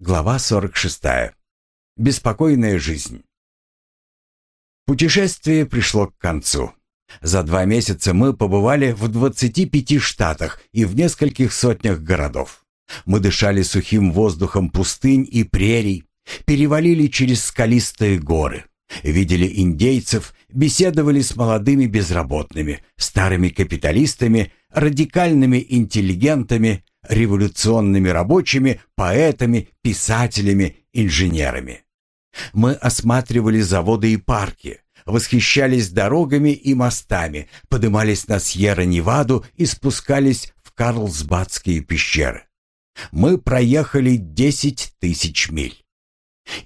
Глава 46. Беспокойная жизнь. Путешествие пришло к концу. За два месяца мы побывали в 25 штатах и в нескольких сотнях городов. Мы дышали сухим воздухом пустынь и прерий, перевалили через скалистые горы, видели индейцев, беседовали с молодыми безработными, старыми капиталистами, радикальными интеллигентами, революционными рабочими, поэтами, писателями, инженерами. Мы осматривали заводы и парки, восхищались дорогами и мостами, подымались на Сьерра-Неваду и спускались в Карлсбадские пещеры. Мы проехали 10 тысяч миль.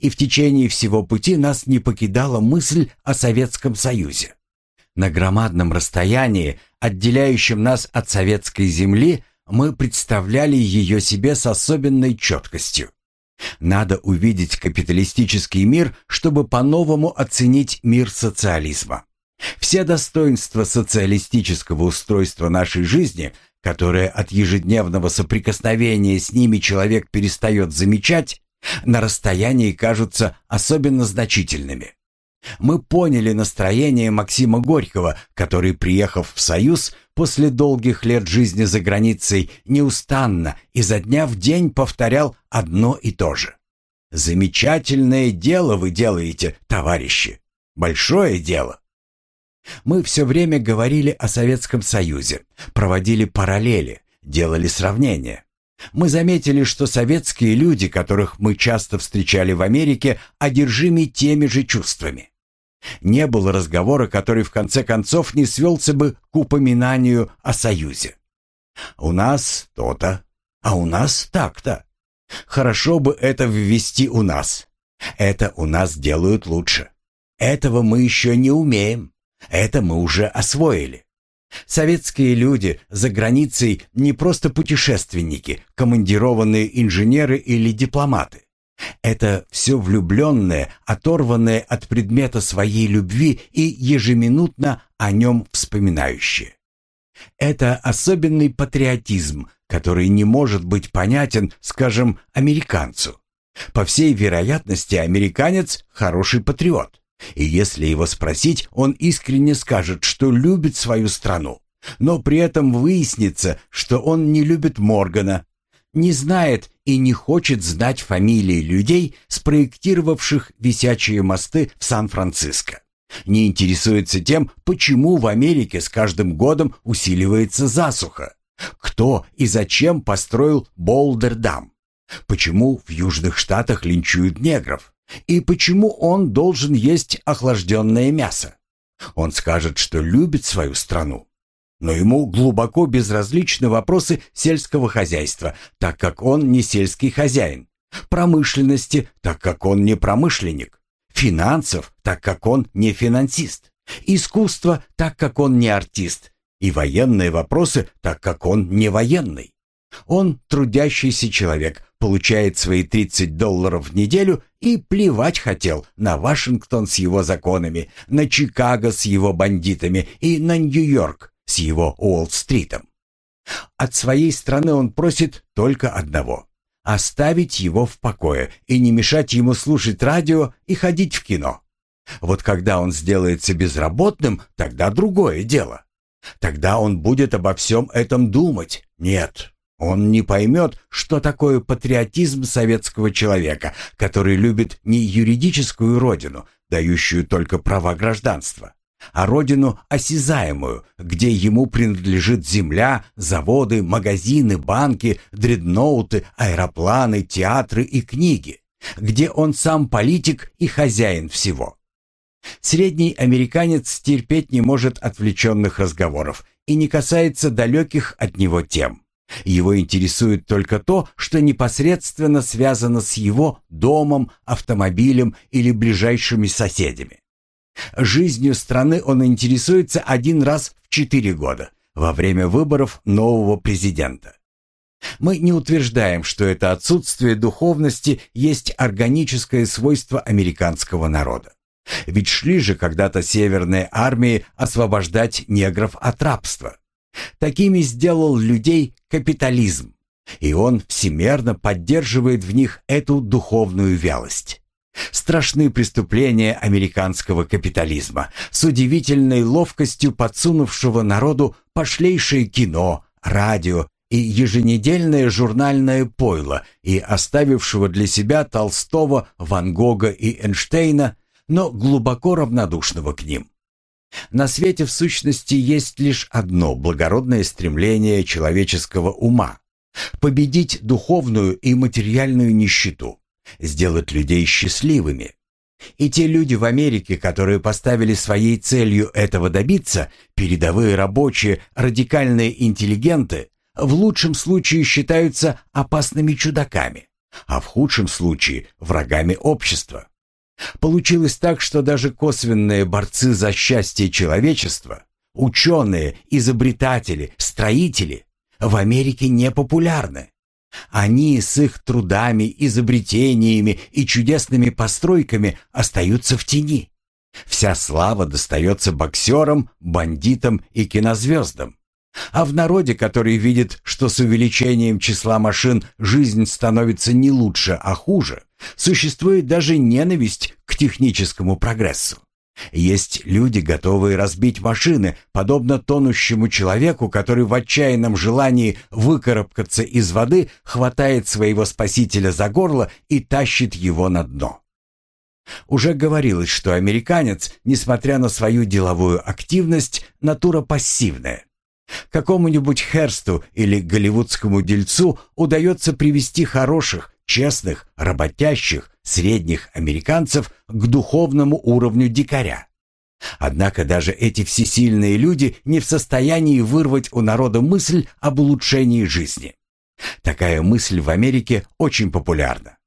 И в течение всего пути нас не покидала мысль о Советском Союзе. На громадном расстоянии, отделяющем нас от советской земли, мы представляли ее себе с особенной четкостью. Надо увидеть капиталистический мир, чтобы по-новому оценить мир социализма. Все достоинства социалистического устройства нашей жизни, которые от ежедневного соприкосновения с ними человек перестает замечать, на расстоянии кажутся особенно значительными. Мы поняли настроение Максима Горького, который, приехав в Союз, после долгих лет жизни за границей, неустанно изо дня в день повторял одно и то же. «Замечательное дело вы делаете, товарищи! Большое дело!» Мы все время говорили о Советском Союзе, проводили параллели, делали сравнения. Мы заметили, что советские люди, которых мы часто встречали в Америке, одержимы теми же чувствами. Не было разговора, который в конце концов не свелся бы к упоминанию о Союзе. У нас то-то, а у нас так-то. Хорошо бы это ввести у нас. Это у нас делают лучше. Этого мы еще не умеем. Это мы уже освоили. Советские люди за границей не просто путешественники, командированные инженеры или дипломаты. Это все влюбленное, оторванное от предмета своей любви и ежеминутно о нем вспоминающее. Это особенный патриотизм, который не может быть понятен, скажем, американцу. По всей вероятности, американец – хороший патриот. И если его спросить, он искренне скажет, что любит свою страну. Но при этом выяснится, что он не любит Моргана, не знает и не хочет знать фамилии людей, спроектировавших висячие мосты в Сан-Франциско. Не интересуется тем, почему в Америке с каждым годом усиливается засуха. Кто и зачем построил Болдер-дам? Почему в Южных Штатах линчуют негров? И почему он должен есть охлажденное мясо? Он скажет, что любит свою страну но ему глубоко безразличны вопросы сельского хозяйства, так как он не сельский хозяин, промышленности, так как он не промышленник, финансов, так как он не финансист, искусства, так как он не артист, и военные вопросы, так как он не военный. Он трудящийся человек, получает свои 30 долларов в неделю и плевать хотел на Вашингтон с его законами, на Чикаго с его бандитами и на Нью-Йорк с его Уолл-стритом. От своей стороны он просит только одного — оставить его в покое и не мешать ему слушать радио и ходить в кино. Вот когда он сделается безработным, тогда другое дело. Тогда он будет обо всем этом думать. Нет, он не поймет, что такое патриотизм советского человека, который любит не юридическую родину, дающую только права гражданства, а родину осязаемую, где ему принадлежит земля, заводы, магазины, банки, дредноуты, аэропланы, театры и книги, где он сам политик и хозяин всего. Средний американец терпеть не может отвлеченных разговоров и не касается далеких от него тем. Его интересует только то, что непосредственно связано с его домом, автомобилем или ближайшими соседями. Жизнью страны он интересуется один раз в четыре года, во время выборов нового президента. Мы не утверждаем, что это отсутствие духовности есть органическое свойство американского народа. Ведь шли же когда-то северные армии освобождать негров от рабства. Такими сделал людей капитализм. И он всемерно поддерживает в них эту духовную вялость. Страшные преступления американского капитализма, с удивительной ловкостью подсунувшего народу пошлейшее кино, радио и еженедельное журнальное пойло и оставившего для себя Толстого, Ван Гога и Эйнштейна, но глубоко равнодушного к ним. На свете в сущности есть лишь одно благородное стремление человеческого ума – победить духовную и материальную нищету, сделать людей счастливыми. И те люди в Америке, которые поставили своей целью этого добиться, передовые рабочие, радикальные интеллигенты, в лучшем случае считаются опасными чудаками, а в худшем случае врагами общества. Получилось так, что даже косвенные борцы за счастье человечества, ученые, изобретатели, строители в Америке не популярны. Они с их трудами, изобретениями и чудесными постройками остаются в тени. Вся слава достается боксерам, бандитам и кинозвездам. А в народе, который видит, что с увеличением числа машин жизнь становится не лучше, а хуже, существует даже ненависть к техническому прогрессу. Есть люди, готовые разбить машины, подобно тонущему человеку, который в отчаянном желании выкарабкаться из воды хватает своего спасителя за горло и тащит его на дно. Уже говорилось, что американец, несмотря на свою деловую активность, натура пассивная. Какому-нибудь Херсту или голливудскому дельцу удается привести хороших, честных, работящих, средних американцев к духовному уровню дикаря. Однако даже эти всесильные люди не в состоянии вырвать у народа мысль об улучшении жизни. Такая мысль в Америке очень популярна.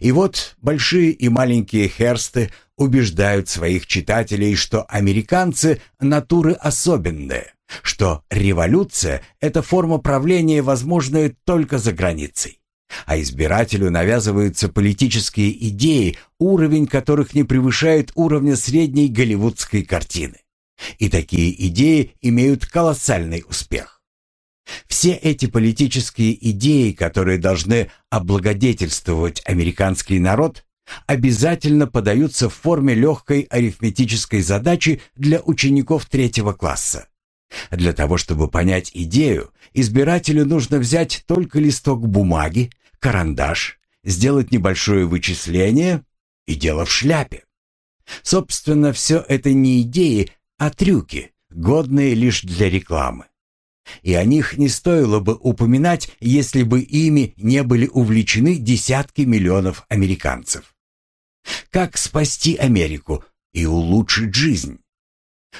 И вот большие и маленькие херсты убеждают своих читателей, что американцы – натуры особенные, что революция – это форма правления, возможная только за границей. А избирателю навязываются политические идеи, уровень которых не превышает уровня средней голливудской картины. И такие идеи имеют колоссальный успех. Все эти политические идеи, которые должны облагодетельствовать американский народ, обязательно подаются в форме легкой арифметической задачи для учеников третьего класса. Для того, чтобы понять идею, избирателю нужно взять только листок бумаги, карандаш, сделать небольшое вычисление и дело в шляпе. Собственно, все это не идеи, а трюки, годные лишь для рекламы. И о них не стоило бы упоминать, если бы ими не были увлечены десятки миллионов американцев. Как спасти Америку и улучшить жизнь?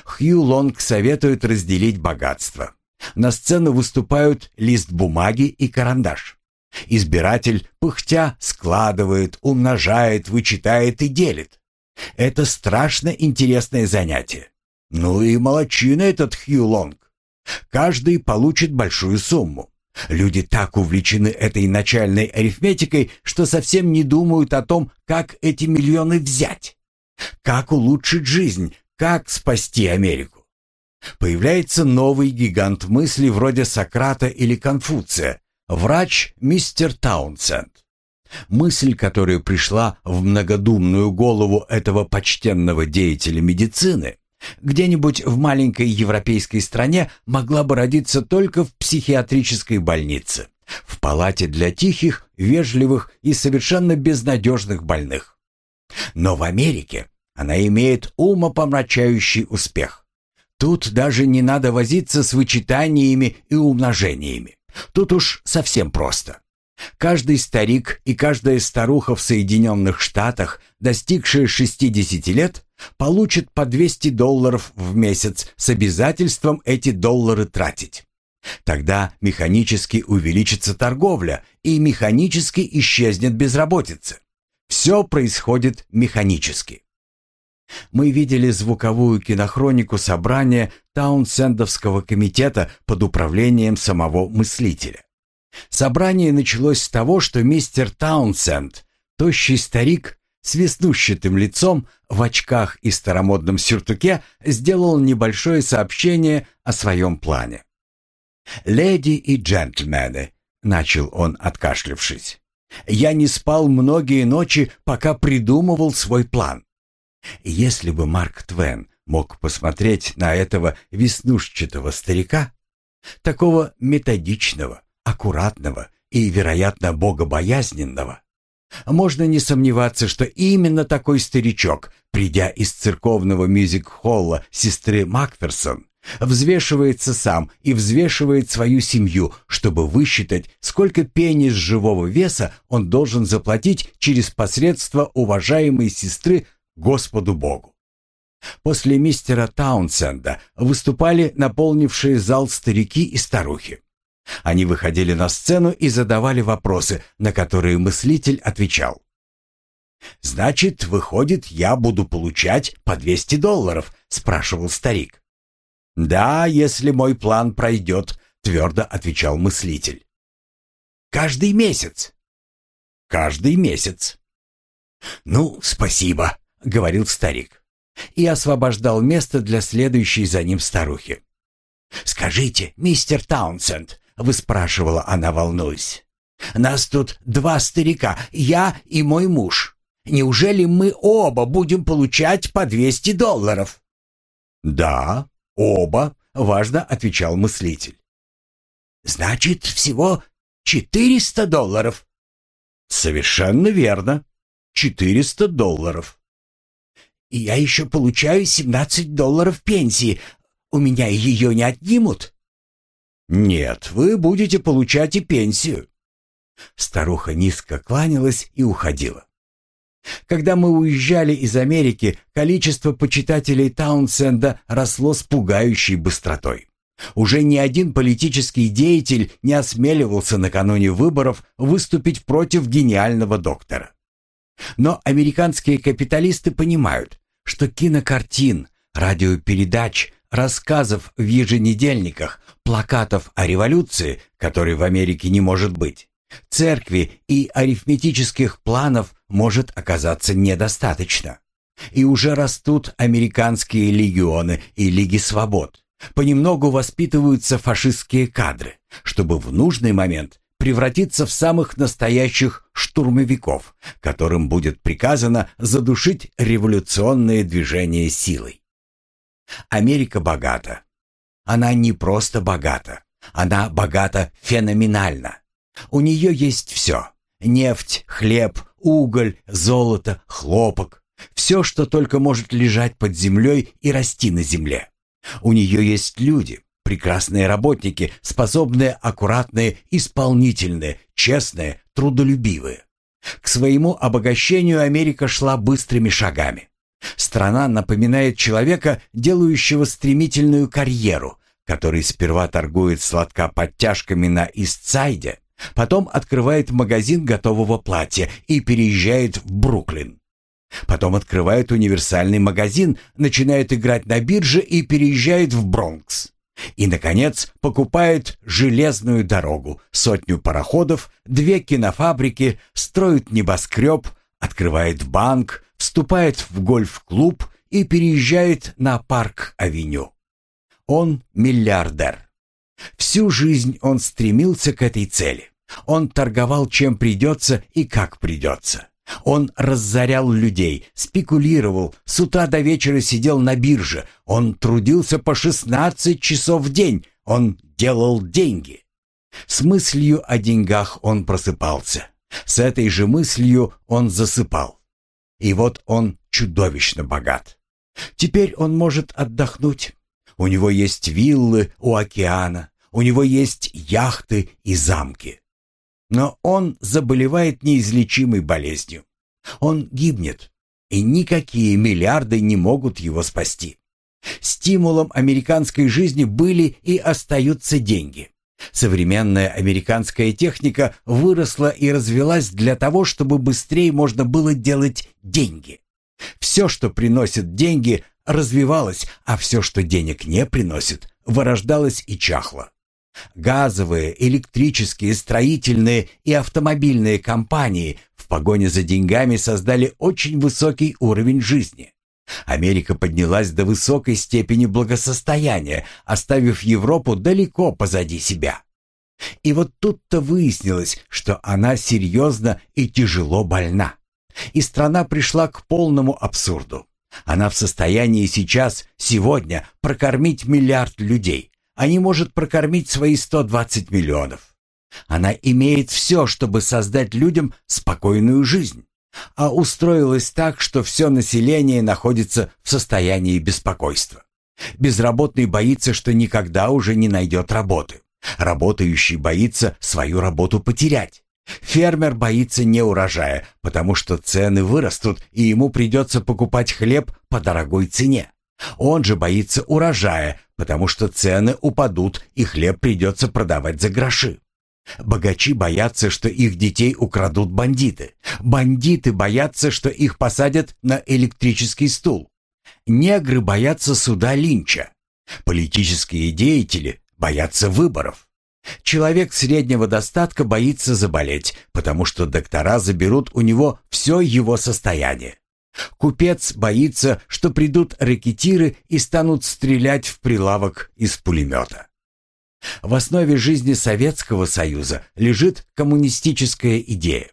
Хью Лонг советует разделить богатство. На сцену выступают лист бумаги и карандаш. Избиратель, пыхтя, складывает, умножает, вычитает и делит. Это страшно интересное занятие. Ну и молочина этот Хью Лонг. Каждый получит большую сумму. Люди так увлечены этой начальной арифметикой, что совсем не думают о том, как эти миллионы взять. Как улучшить жизнь, как спасти Америку. Появляется новый гигант мысли вроде Сократа или Конфуция, врач мистер Таунсенд. Мысль, которая пришла в многодумную голову этого почтенного деятеля медицины, где-нибудь в маленькой европейской стране могла бы родиться только в психиатрической больнице, в палате для тихих, вежливых и совершенно безнадежных больных. Но в Америке она имеет умопомрачающий успех. Тут даже не надо возиться с вычитаниями и умножениями. Тут уж совсем просто. Каждый старик и каждая старуха в Соединенных Штатах, достигшие 60 лет, получат по 200 долларов в месяц с обязательством эти доллары тратить. Тогда механически увеличится торговля и механически исчезнет безработица. Все происходит механически. Мы видели звуковую кинохронику собрания Таунсендовского комитета под управлением самого мыслителя. Собрание началось с того, что мистер Таунсенд, тощий старик с веснущатым лицом, в очках и старомодном сюртуке, сделал небольшое сообщение о своем плане. «Леди и джентльмены», — начал он, откашлявшись. «Я не спал многие ночи, пока придумывал свой план. Если бы Марк Твен мог посмотреть на этого веснушчатого старика, такого методичного, аккуратного и, вероятно, богобоязненного, можно не сомневаться, что именно такой старичок, придя из церковного мюзик-холла сестры Макферсон, взвешивается сам и взвешивает свою семью, чтобы высчитать, сколько пени с живого веса он должен заплатить через посредство уважаемой сестры Господу Богу. После мистера Таунсенда выступали наполнившие зал старики и старухи. Они выходили на сцену и задавали вопросы, на которые мыслитель отвечал. «Значит, выходит, я буду получать по 200 долларов?» — спрашивал старик. «Да, если мой план пройдет», — твердо отвечал мыслитель. «Каждый месяц?» «Каждый месяц». «Ну, спасибо», — говорил старик. И освобождал место для следующей за ним старухи. «Скажите, мистер Таунсенд», — выспрашивала она, волнуясь, «нас тут два старика, я и мой муж. Неужели мы оба будем получать по 200 долларов?» «Да», «Оба», — важно отвечал мыслитель. «Значит, всего четыреста долларов?» «Совершенно верно. Четыреста долларов». «И я еще получаю семнадцать долларов пенсии. У меня ее не отнимут?» «Нет, вы будете получать и пенсию». Старуха низко кланялась и уходила. Когда мы уезжали из Америки, количество почитателей Таунсенда росло с пугающей быстротой. Уже ни один политический деятель не осмеливался накануне выборов выступить против гениального доктора. Но американские капиталисты понимают, что кинокартин, радиопередач, рассказов в еженедельниках, плакатов о революции, которой в Америке не может быть, церкви и арифметических планов может оказаться недостаточно. И уже растут американские легионы и лиги свобод. Понемногу воспитываются фашистские кадры, чтобы в нужный момент превратиться в самых настоящих штурмовиков, которым будет приказано задушить революционные движения силой. Америка богата. Она не просто богата, она богата феноменально. У нее есть все. Нефть, хлеб, уголь, золото, хлопок. Все, что только может лежать под землей и расти на земле. У нее есть люди, прекрасные работники, способные, аккуратные, исполнительные, честные, трудолюбивые. К своему обогащению Америка шла быстрыми шагами. Страна напоминает человека, делающего стремительную карьеру, который сперва торгует сладкоподтяжками на Истсайде, Потом открывает магазин готового платья и переезжает в Бруклин. Потом открывает универсальный магазин, начинает играть на бирже и переезжает в Бронкс. И, наконец, покупает железную дорогу, сотню пароходов, две кинофабрики, строит небоскреб, открывает банк, вступает в гольф-клуб и переезжает на Парк-авеню. Он миллиардер. Всю жизнь он стремился к этой цели. Он торговал чем придется и как придется. Он разорял людей, спекулировал, с утра до вечера сидел на бирже. Он трудился по 16 часов в день. Он делал деньги. С мыслью о деньгах он просыпался. С этой же мыслью он засыпал. И вот он чудовищно богат. Теперь он может отдохнуть. У него есть виллы у океана, у него есть яхты и замки. Но он заболевает неизлечимой болезнью. Он гибнет, и никакие миллиарды не могут его спасти. Стимулом американской жизни были и остаются деньги. Современная американская техника выросла и развелась для того, чтобы быстрее можно было делать деньги. Все, что приносит деньги, развивалось, а все, что денег не приносит, вырождалось и чахло. Газовые, электрические, строительные и автомобильные компании в погоне за деньгами создали очень высокий уровень жизни. Америка поднялась до высокой степени благосостояния, оставив Европу далеко позади себя. И вот тут-то выяснилось, что она серьезно и тяжело больна. И страна пришла к полному абсурду. Она в состоянии сейчас, сегодня, прокормить миллиард людей, а не может прокормить свои 120 миллионов. Она имеет все, чтобы создать людям спокойную жизнь, а устроилась так, что все население находится в состоянии беспокойства. Безработный боится, что никогда уже не найдет работы. Работающий боится свою работу потерять. Фермер боится неурожая, потому что цены вырастут, и ему придется покупать хлеб по дорогой цене. Он же боится урожая, потому что цены упадут, и хлеб придется продавать за гроши. Богачи боятся, что их детей украдут бандиты. Бандиты боятся, что их посадят на электрический стул. Негры боятся суда Линча. Политические деятели боятся выборов. Человек среднего достатка боится заболеть, потому что доктора заберут у него все его состояние. Купец боится, что придут рэкетиры и станут стрелять в прилавок из пулемета. В основе жизни Советского Союза лежит коммунистическая идея.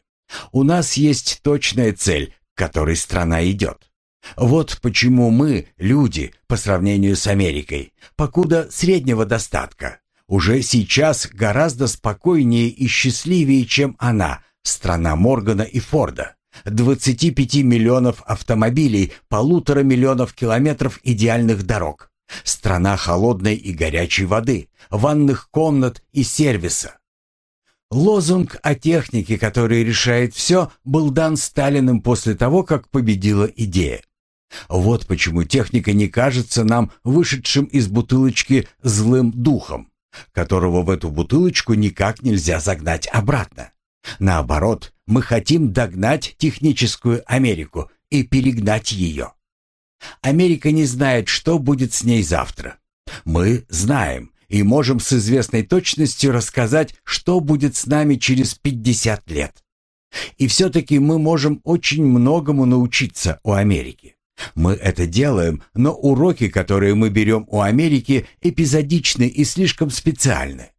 У нас есть точная цель, к которой страна идет. Вот почему мы, люди, по сравнению с Америкой, покуда среднего достатка, уже сейчас гораздо спокойнее и счастливее, чем она, страна Моргана и Форда. 25 миллионов автомобилей, полутора миллионов километров идеальных дорог. Страна холодной и горячей воды, ванных комнат и сервиса. Лозунг о технике, который решает все, был дан Сталиным после того, как победила идея. Вот почему техника не кажется нам вышедшим из бутылочки злым духом, которого в эту бутылочку никак нельзя загнать обратно. Наоборот, мы хотим догнать техническую Америку и перегнать ее. Америка не знает, что будет с ней завтра. Мы знаем и можем с известной точностью рассказать, что будет с нами через 50 лет. И все-таки мы можем очень многому научиться у Америки. Мы это делаем, но уроки, которые мы берем у Америки, эпизодичны и слишком специальны.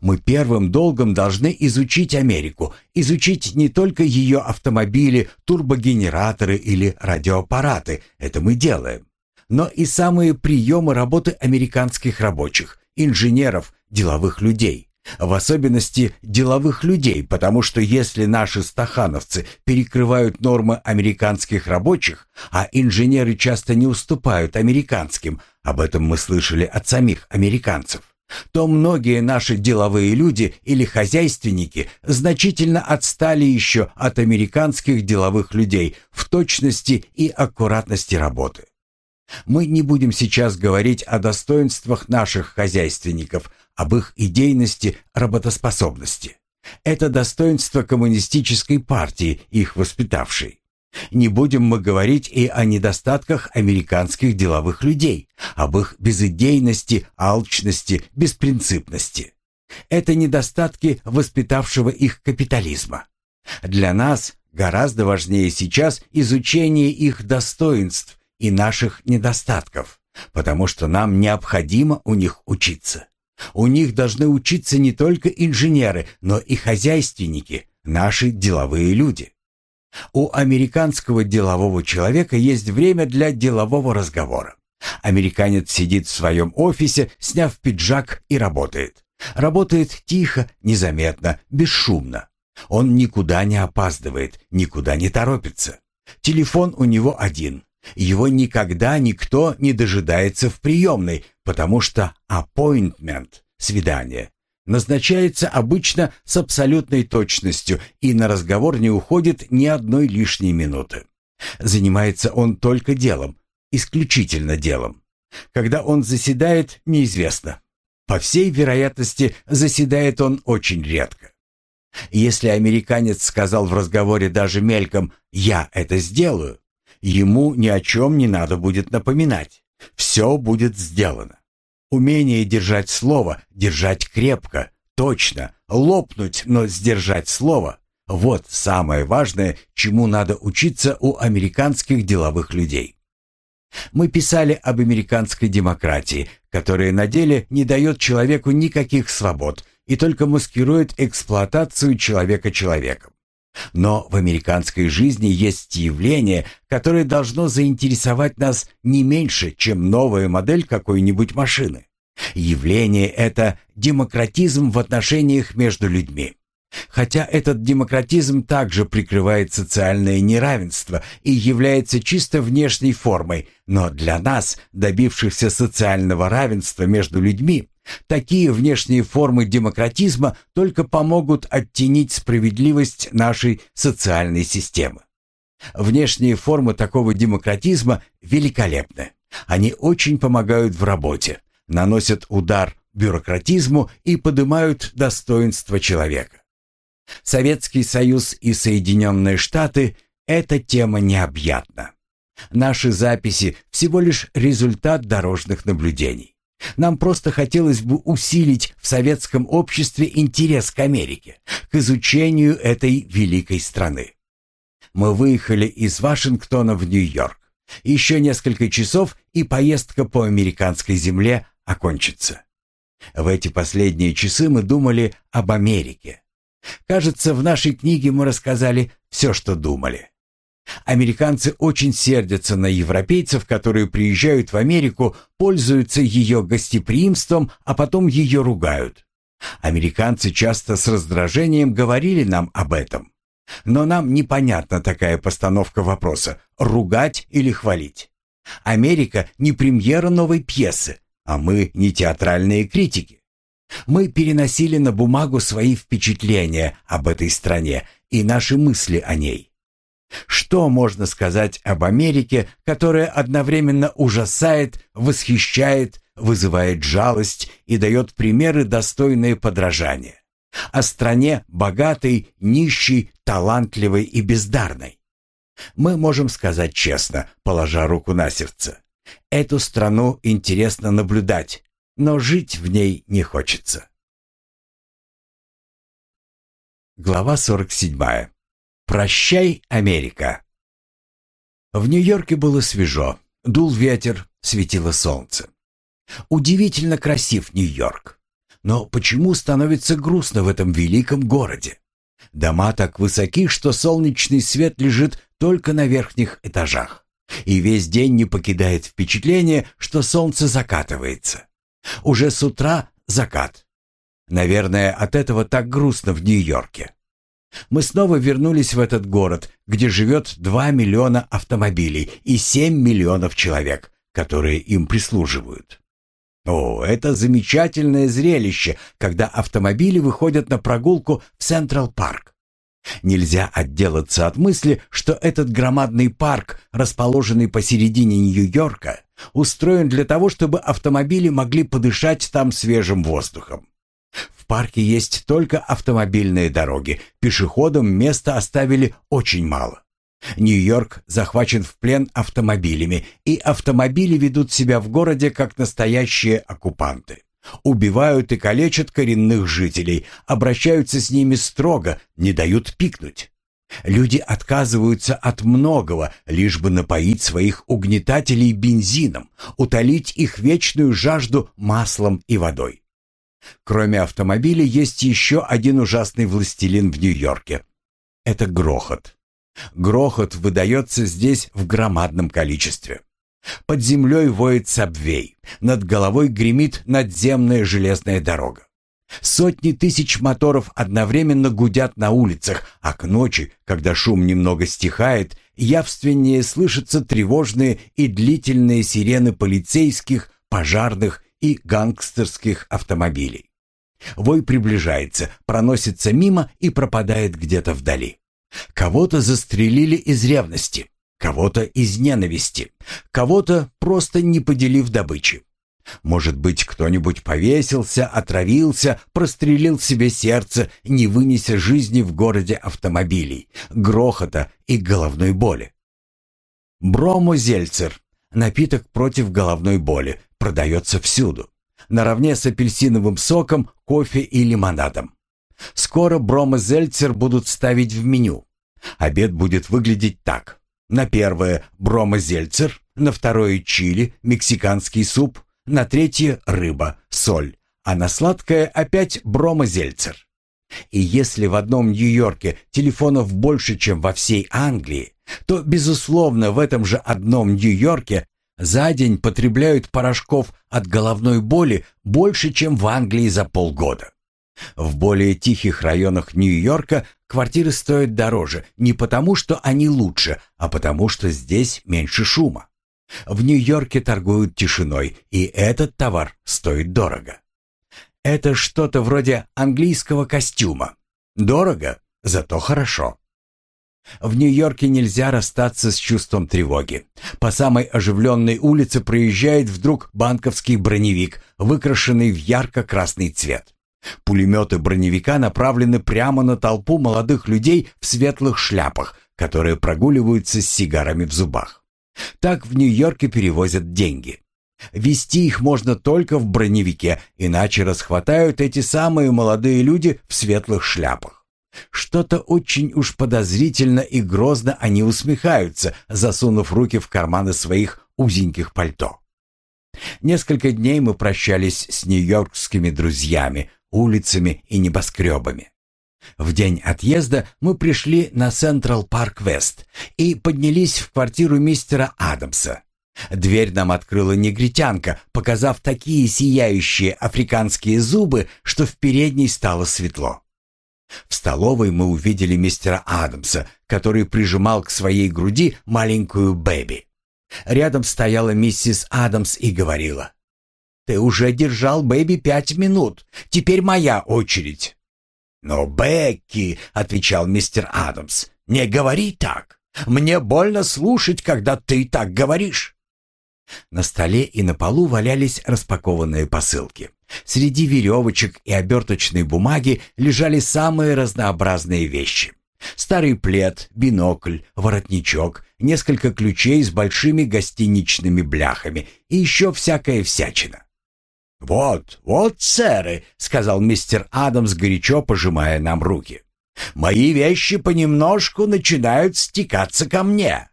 Мы первым долгом должны изучить Америку, изучить не только ее автомобили, турбогенераторы или радиоаппараты, это мы делаем, но и самые приемы работы американских рабочих, инженеров, деловых людей. В особенности деловых людей, потому что если наши стахановцы перекрывают нормы американских рабочих, а инженеры часто не уступают американским, об этом мы слышали от самих американцев, то многие наши деловые люди или хозяйственники значительно отстали еще от американских деловых людей в точности и аккуратности работы. Мы не будем сейчас говорить о достоинствах наших хозяйственников, об их идейности, работоспособности. Это достоинство коммунистической партии, их воспитавшей. Не будем мы говорить и о недостатках американских деловых людей, об их безыдейности, алчности, беспринципности. Это недостатки воспитавшего их капитализма. Для нас гораздо важнее сейчас изучение их достоинств и наших недостатков, потому что нам необходимо у них учиться. У них должны учиться не только инженеры, но и хозяйственники, наши деловые люди. У американского делового человека есть время для делового разговора. Американец сидит в своем офисе, сняв пиджак и работает. Работает тихо, незаметно, бесшумно. Он никуда не опаздывает, никуда не торопится. Телефон у него один. Его никогда никто не дожидается в приемной, потому что appointment, свидание, назначается обычно с абсолютной точностью и на разговор не уходит ни одной лишней минуты. Занимается он только делом, исключительно делом. Когда он заседает, неизвестно. По всей вероятности, заседает он очень редко. Если американец сказал в разговоре даже мельком «я это сделаю», ему ни о чем не надо будет напоминать. Все будет сделано. Умение держать слово, держать крепко, точно, лопнуть, но сдержать слово – вот самое важное, чему надо учиться у американских деловых людей. Мы писали об американской демократии, которая на деле не дает человеку никаких свобод и только маскирует эксплуатацию человека человеком. Но в американской жизни есть явление, которое должно заинтересовать нас не меньше, чем новая модель какой-нибудь машины. Явление это демократизм в отношениях между людьми. Хотя этот демократизм также прикрывает социальное неравенство и является чисто внешней формой, но для нас, добившихся социального равенства между людьми, такие внешние формы демократизма только помогут оттенить справедливость нашей социальной системы. Внешние формы такого демократизма великолепны. Они очень помогают в работе, наносят удар бюрократизму и поднимают достоинство человека. Советский Союз и Соединенные Штаты – эта тема необъятна. Наши записи – всего лишь результат дорожных наблюдений. Нам просто хотелось бы усилить в советском обществе интерес к Америке, к изучению этой великой страны. Мы выехали из Вашингтона в Нью-Йорк. Еще несколько часов, и поездка по американской земле окончится. В эти последние часы мы думали об Америке, Кажется, в нашей книге мы рассказали все, что думали. Американцы очень сердятся на европейцев, которые приезжают в Америку, пользуются ее гостеприимством, а потом ее ругают. Американцы часто с раздражением говорили нам об этом. Но нам непонятна такая постановка вопроса – ругать или хвалить. Америка не премьера новой пьесы, а мы не театральные критики. Мы переносили на бумагу свои впечатления об этой стране и наши мысли о ней. Что можно сказать об Америке, которая одновременно ужасает, восхищает, вызывает жалость и дает примеры, достойные подражания? О стране богатой, нищей, талантливой и бездарной. Мы можем сказать честно, положа руку на сердце. Эту страну интересно наблюдать, но жить в ней не хочется. Глава 47. Прощай, Америка. В Нью-Йорке было свежо, дул ветер, светило солнце. Удивительно красив Нью-Йорк. Но почему становится грустно в этом великом городе? Дома так высоки, что солнечный свет лежит только на верхних этажах. И весь день не покидает впечатление, что солнце закатывается. Уже с утра закат. Наверное, от этого так грустно в Нью-Йорке. Мы снова вернулись в этот город, где живет 2 миллиона автомобилей и 7 миллионов человек, которые им прислуживают. О, это замечательное зрелище, когда автомобили выходят на прогулку в Централ-парк. Нельзя отделаться от мысли, что этот громадный парк, расположенный посередине Нью-Йорка, устроен для того, чтобы автомобили могли подышать там свежим воздухом. В парке есть только автомобильные дороги, пешеходам места оставили очень мало. Нью-Йорк захвачен в плен автомобилями, и автомобили ведут себя в городе как настоящие оккупанты. Убивают и калечат коренных жителей, обращаются с ними строго, не дают пикнуть. Люди отказываются от многого, лишь бы напоить своих угнетателей бензином, утолить их вечную жажду маслом и водой. Кроме автомобиля есть еще один ужасный властелин в Нью-Йорке. Это грохот. Грохот выдается здесь в громадном количестве. Под землей воет сабвей, над головой гремит надземная железная дорога. Сотни тысяч моторов одновременно гудят на улицах, а к ночи, когда шум немного стихает, явственнее слышатся тревожные и длительные сирены полицейских, пожарных и гангстерских автомобилей. Вой приближается, проносится мимо и пропадает где-то вдали. Кого-то застрелили из ревности, кого-то из ненависти, кого-то просто не поделив добычи. Может быть, кто-нибудь повесился, отравился, прострелил себе сердце, не вынеся жизни в городе автомобилей, грохота и головной боли. Бромозельцер, напиток против головной боли, продается всюду, наравне с апельсиновым соком, кофе и лимонадом. Скоро бромозельцер будут ставить в меню. Обед будет выглядеть так. На первое – бромозельцер, на второе – чили, мексиканский суп – на третье – рыба, соль, а на сладкое опять бромозельцер. И если в одном Нью-Йорке телефонов больше, чем во всей Англии, то, безусловно, в этом же одном Нью-Йорке за день потребляют порошков от головной боли больше, чем в Англии за полгода. В более тихих районах Нью-Йорка квартиры стоят дороже не потому, что они лучше, а потому, что здесь меньше шума. В Нью-Йорке торгуют тишиной, и этот товар стоит дорого. Это что-то вроде английского костюма. Дорого, зато хорошо. В Нью-Йорке нельзя расстаться с чувством тревоги. По самой оживленной улице проезжает вдруг банковский броневик, выкрашенный в ярко-красный цвет. Пулеметы броневика направлены прямо на толпу молодых людей в светлых шляпах, которые прогуливаются с сигарами в зубах. Так в Нью-Йорке перевозят деньги. Вести их можно только в броневике, иначе расхватают эти самые молодые люди в светлых шляпах. Что-то очень уж подозрительно и грозно они усмехаются, засунув руки в карманы своих узеньких пальто. Несколько дней мы прощались с нью-йоркскими друзьями, улицами и небоскребами. В день отъезда мы пришли на Централ Парк Вест и поднялись в квартиру мистера Адамса. Дверь нам открыла негритянка, показав такие сияющие африканские зубы, что в передней стало светло. В столовой мы увидели мистера Адамса, который прижимал к своей груди маленькую Бэби. Рядом стояла миссис Адамс и говорила, «Ты уже держал Бэби пять минут, теперь моя очередь». «Но, Бекки», — отвечал мистер Адамс, — «не говори так. Мне больно слушать, когда ты так говоришь». На столе и на полу валялись распакованные посылки. Среди веревочек и оберточной бумаги лежали самые разнообразные вещи. Старый плед, бинокль, воротничок, несколько ключей с большими гостиничными бляхами и еще всякая всячина. «Вот, вот, сэры», — сказал мистер Адамс, горячо пожимая нам руки. «Мои вещи понемножку начинают стекаться ко мне.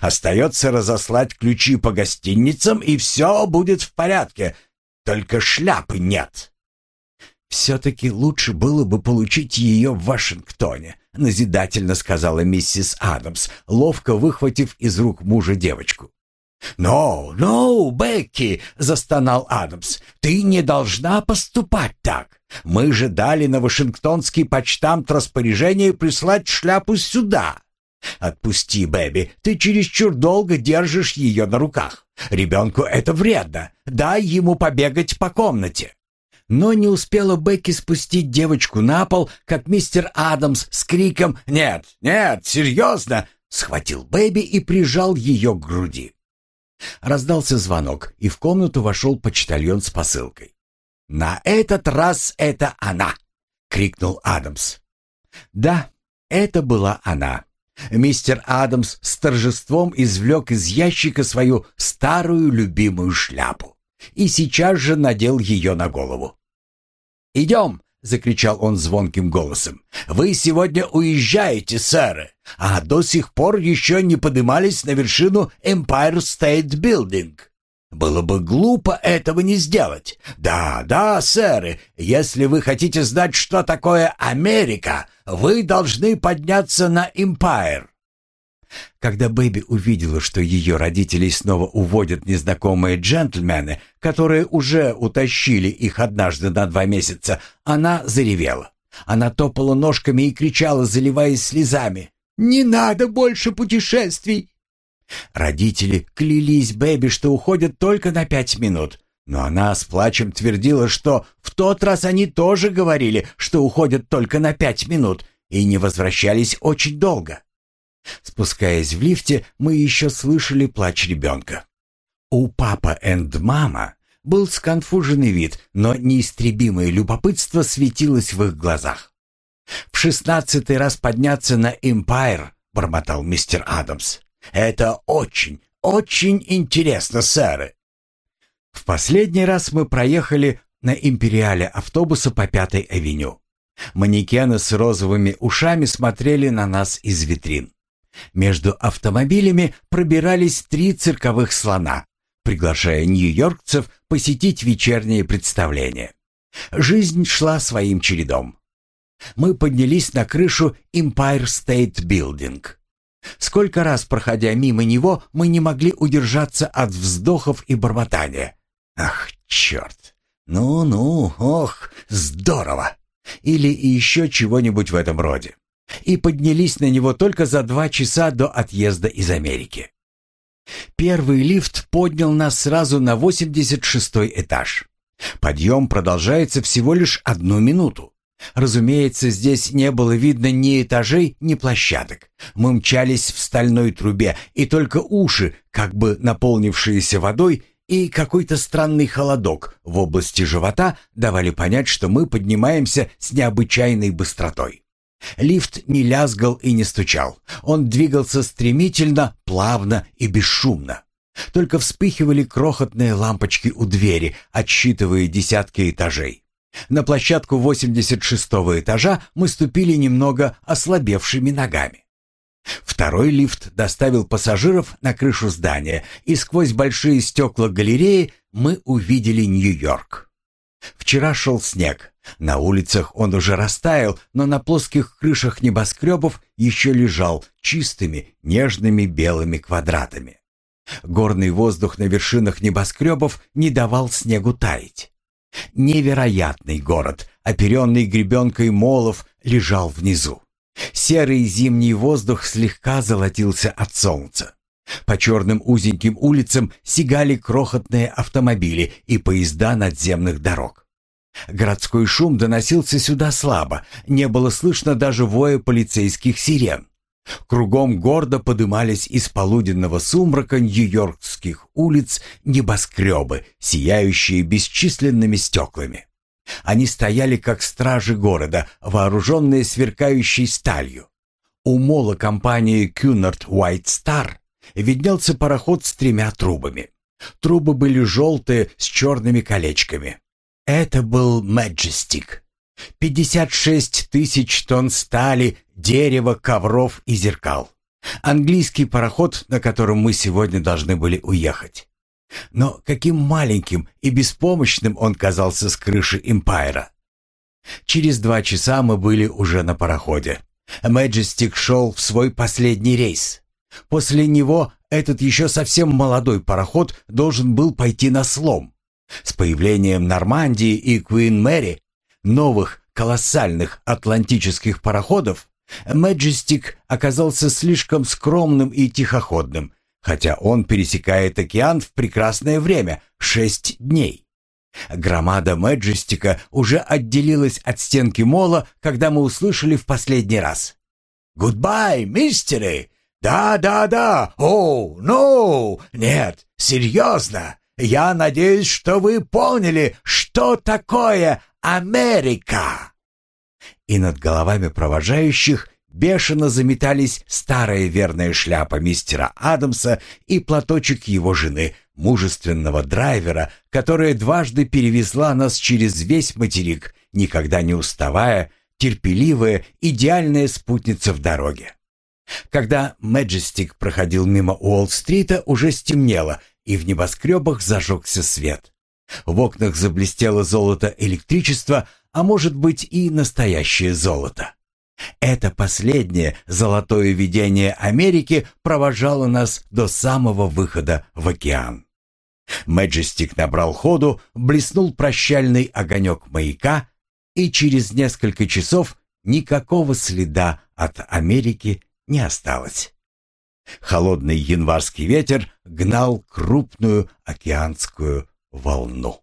Остается разослать ключи по гостиницам, и все будет в порядке. Только шляпы нет. «Все-таки лучше было бы получить ее в Вашингтоне», — назидательно сказала миссис Адамс, ловко выхватив из рук мужа девочку. «No, no, Бекки!» — застонал Адамс. «Ты не должна поступать так. Мы же дали на Вашингтонский почтамт распоряжение прислать шляпу сюда. «Отпусти, Бэби, ты чересчур долго держишь ее на руках. Ребенку это вредно. Дай ему побегать по комнате». Но не успела Бекки спустить девочку на пол, как мистер Адамс с криком «Нет, нет, серьезно!» схватил Бэби и прижал ее к груди. Раздался звонок, и в комнату вошел почтальон с посылкой. «На этот раз это она!» — крикнул Адамс. Да, это была она. Мистер Адамс с торжеством извлек из ящика свою старую любимую шляпу и сейчас же надел ее на голову. «Идем!» — закричал он звонким голосом. «Вы сегодня уезжаете, сэры, а до сих пор еще не поднимались на вершину Empire State Building. Было бы глупо этого не сделать. Да, да, сэры, если вы хотите знать, что такое Америка, вы должны подняться на Empire. Когда Бэби увидела, что ее родителей снова уводят незнакомые джентльмены, которые уже утащили их однажды на два месяца, она заревела. Она топала ножками и кричала, заливаясь слезами. «Не надо больше путешествий! Родители клялись Бэби, что уходят только на пять минут. Но она с плачем твердила, что в тот раз они тоже говорили, что уходят только на пять минут и не возвращались очень долго. Спускаясь в лифте, мы еще слышали плач ребенка. У папа энд мама был сконфуженный вид, но неистребимое любопытство светилось в их глазах. «В шестнадцатый раз подняться на Эмпайр», — бормотал мистер Адамс. Это очень, очень интересно, сэры. В последний раз мы проехали на империале автобуса по Пятой авеню. Манекены с розовыми ушами смотрели на нас из витрин. Между автомобилями пробирались три цирковых слона, приглашая нью-йоркцев посетить вечернее представление. Жизнь шла своим чередом. Мы поднялись на крышу Empire State Building. Сколько раз, проходя мимо него, мы не могли удержаться от вздохов и бормотания. Ах, черт! Ну-ну, ох, здорово! Или еще чего-нибудь в этом роде. И поднялись на него только за два часа до отъезда из Америки. Первый лифт поднял нас сразу на 86 этаж. Подъем продолжается всего лишь одну минуту. Разумеется, здесь не было видно ни этажей, ни площадок. Мы мчались в стальной трубе, и только уши, как бы наполнившиеся водой, и какой-то странный холодок в области живота давали понять, что мы поднимаемся с необычайной быстротой. Лифт не лязгал и не стучал. Он двигался стремительно, плавно и бесшумно. Только вспыхивали крохотные лампочки у двери, отсчитывая десятки этажей. На площадку 86-го этажа мы ступили немного ослабевшими ногами. Второй лифт доставил пассажиров на крышу здания, и сквозь большие стекла галереи мы увидели Нью-Йорк. Вчера шел снег. На улицах он уже растаял, но на плоских крышах небоскребов еще лежал чистыми, нежными белыми квадратами. Горный воздух на вершинах небоскребов не давал снегу таять. Невероятный город, оперенный гребенкой молов, лежал внизу. Серый зимний воздух слегка золотился от солнца. По черным узеньким улицам сигали крохотные автомобили и поезда надземных дорог. Городской шум доносился сюда слабо, не было слышно даже воя полицейских сирен. Кругом гордо подымались из полуденного сумрака нью-йоркских улиц небоскребы, сияющие бесчисленными стеклами. Они стояли как стражи города, вооруженные сверкающей сталью. У мола компании Cunard White Star виднелся пароход с тремя трубами. Трубы были желтые с черными колечками. Это был Majestic. 56 тысяч тонн стали, дерева, ковров и зеркал. Английский пароход, на котором мы сегодня должны были уехать. Но каким маленьким и беспомощным он казался с крыши Эмпайра. Через два часа мы были уже на пароходе. Мэджестик шел в свой последний рейс. После него этот еще совсем молодой пароход должен был пойти на слом. С появлением Нормандии и Куин Мэри, новых колоссальных атлантических пароходов, Мэджестик оказался слишком скромным и тихоходным, хотя он пересекает океан в прекрасное время — шесть дней. Громада Мэджестика уже отделилась от стенки мола, когда мы услышали в последний раз. «Goodbye, мистеры! Да-да-да! Oh, no! Нет, серьезно! Я надеюсь, что вы поняли, что такое Америка!» И над головами провожающих бешено заметались старая верная шляпа мистера Адамса и платочек его жены, мужественного драйвера, которая дважды перевезла нас через весь материк, никогда не уставая, терпеливая, идеальная спутница в дороге. Когда Мэджестик проходил мимо Уолл-стрита, уже стемнело, и в небоскребах зажегся свет. В окнах заблестело золото электричества, а может быть и настоящее золото. Это последнее золотое видение Америки провожало нас до самого выхода в океан. Мэджестик набрал ходу, блеснул прощальный огонек маяка, и через несколько часов никакого следа от Америки не осталось. Холодный январский ветер гнал крупную океанскую волну.